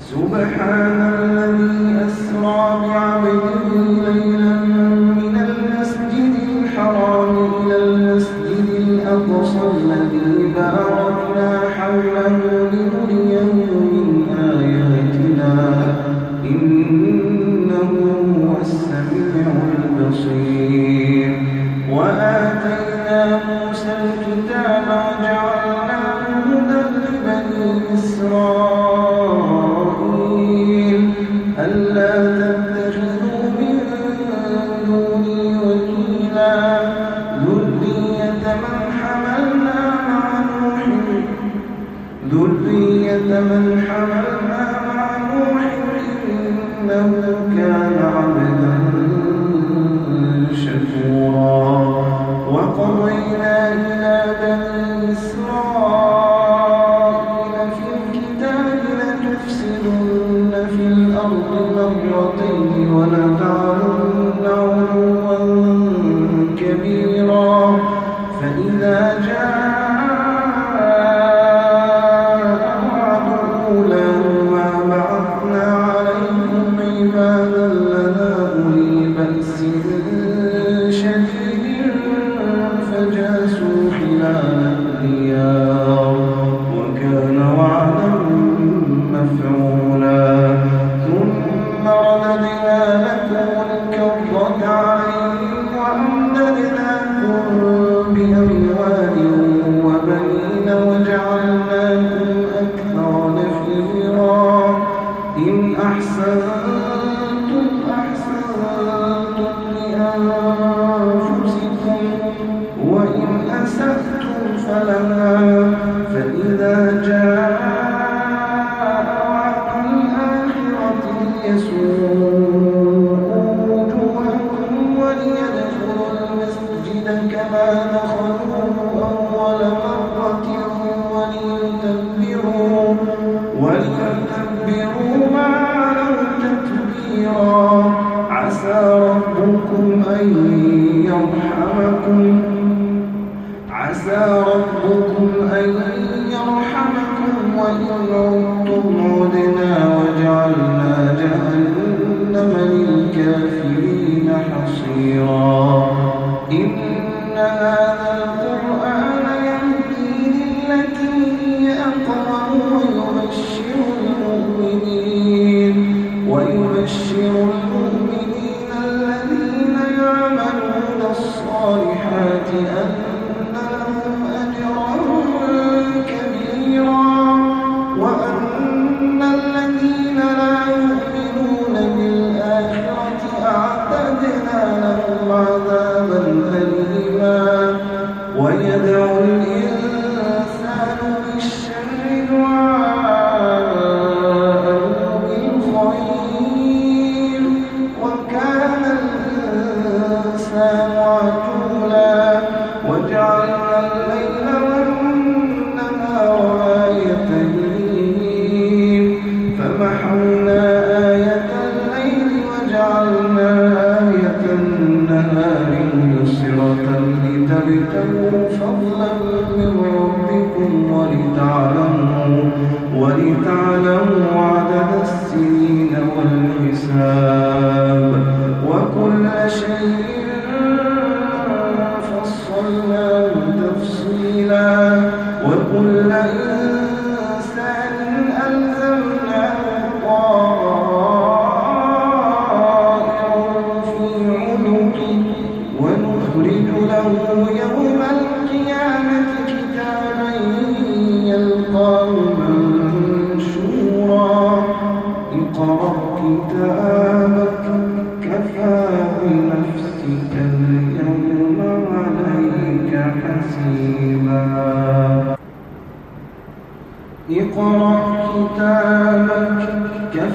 سبحان الذي أسرى بعبده الأرض مرتين ولتعلن المسجد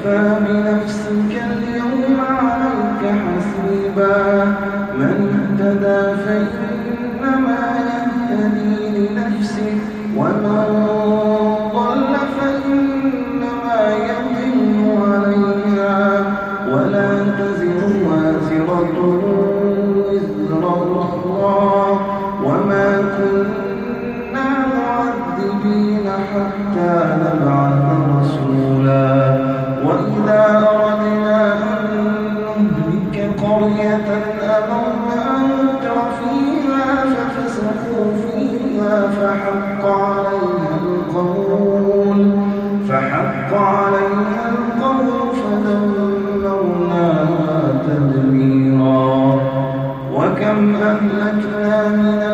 كفى فحق عليها القول فدمرناها تدميرا. وكم أهلكنا من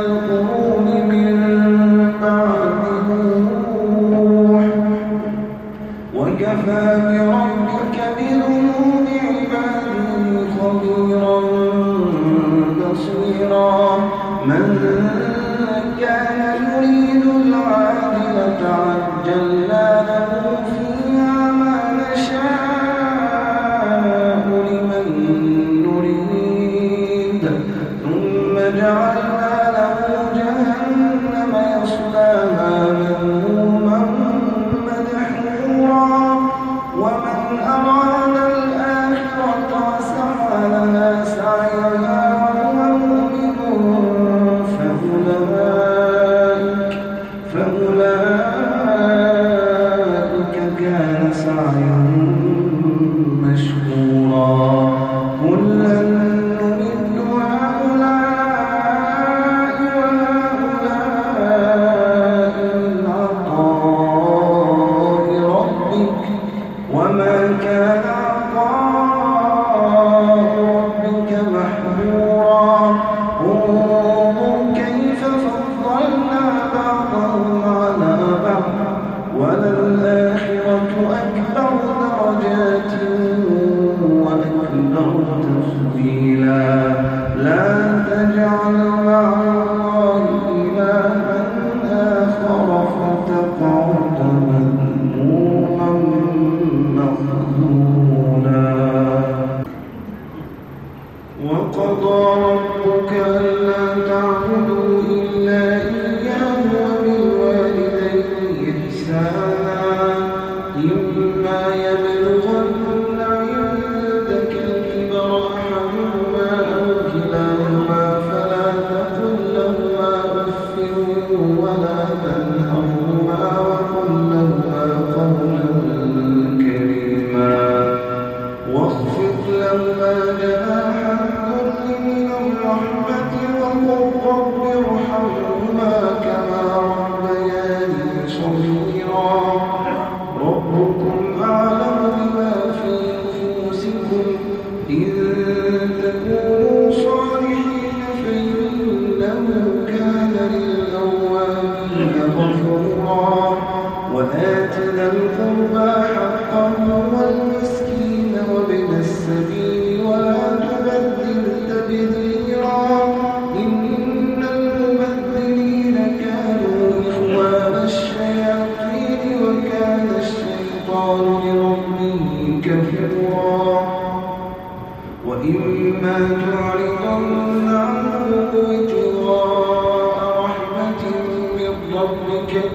تَصْبِيرًا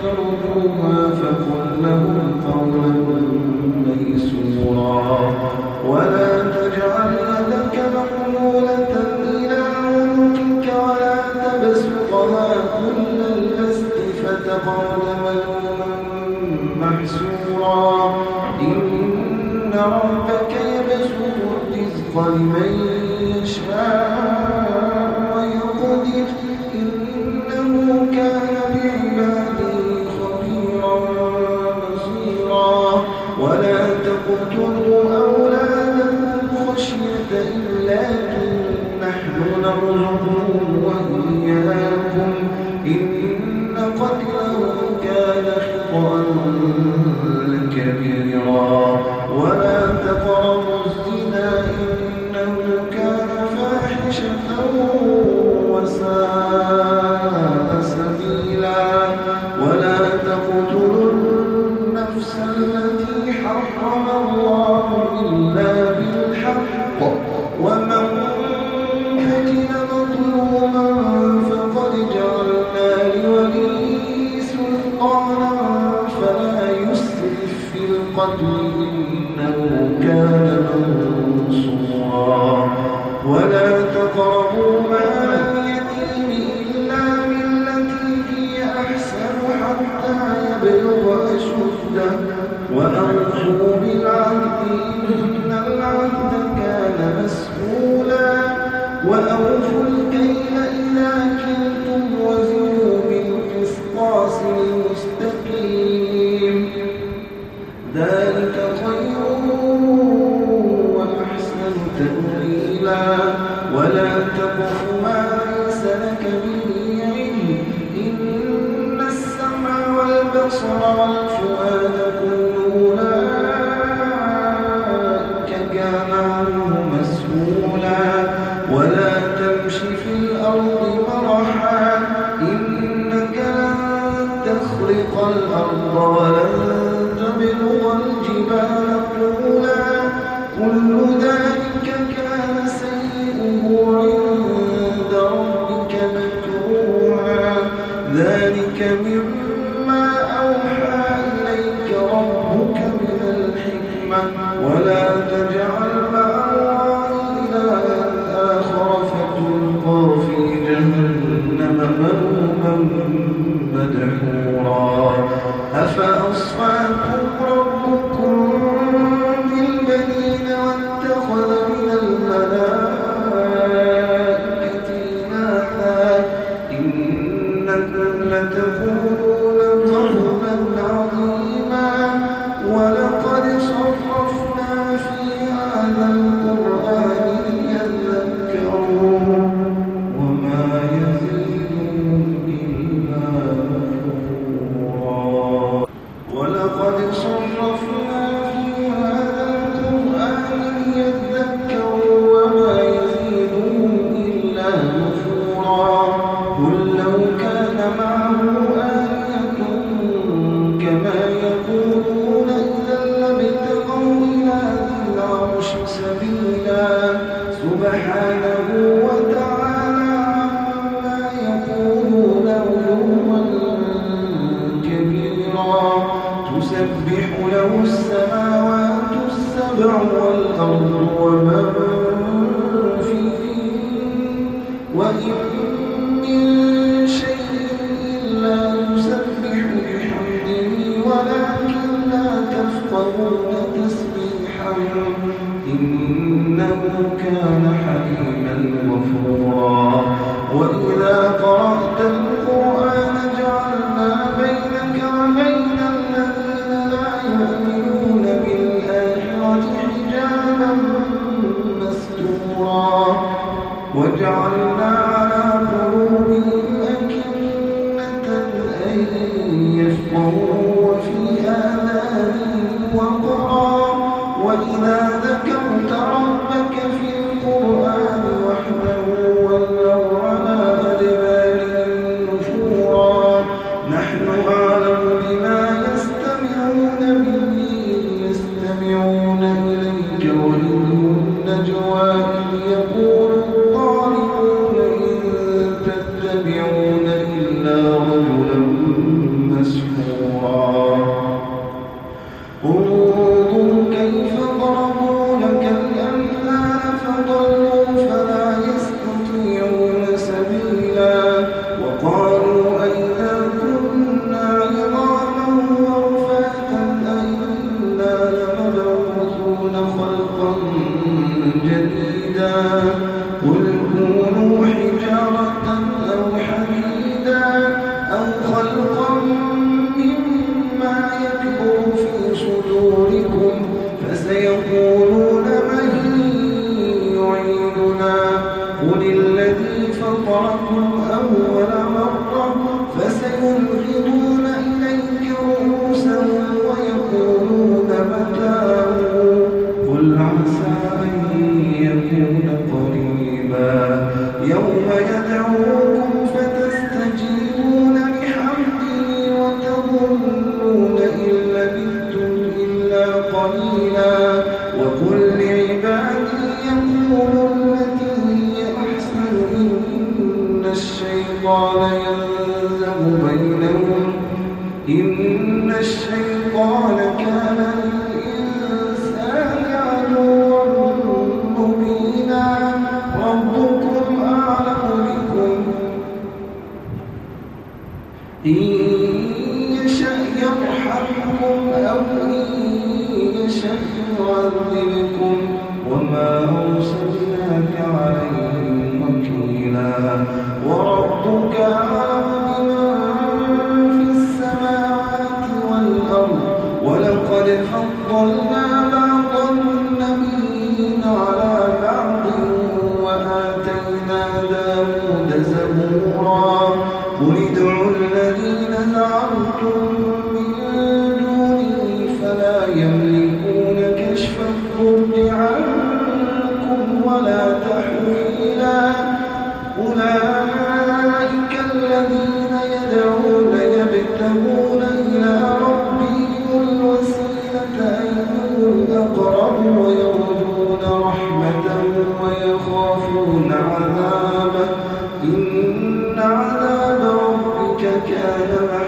تركوها فقل لهم قولا ميسورا. ولا تجعل يدك مقلولة إلى عنك ولا تبسطها كل البسط فتقعد ملوما محسورا. إن ربك يبسط الرزق لمن ولا سبحان كان حقا يلحقون إليك رؤوسهم ويقولون متاع يكون قريبا. يوم يأتي إن الشيطان كان كان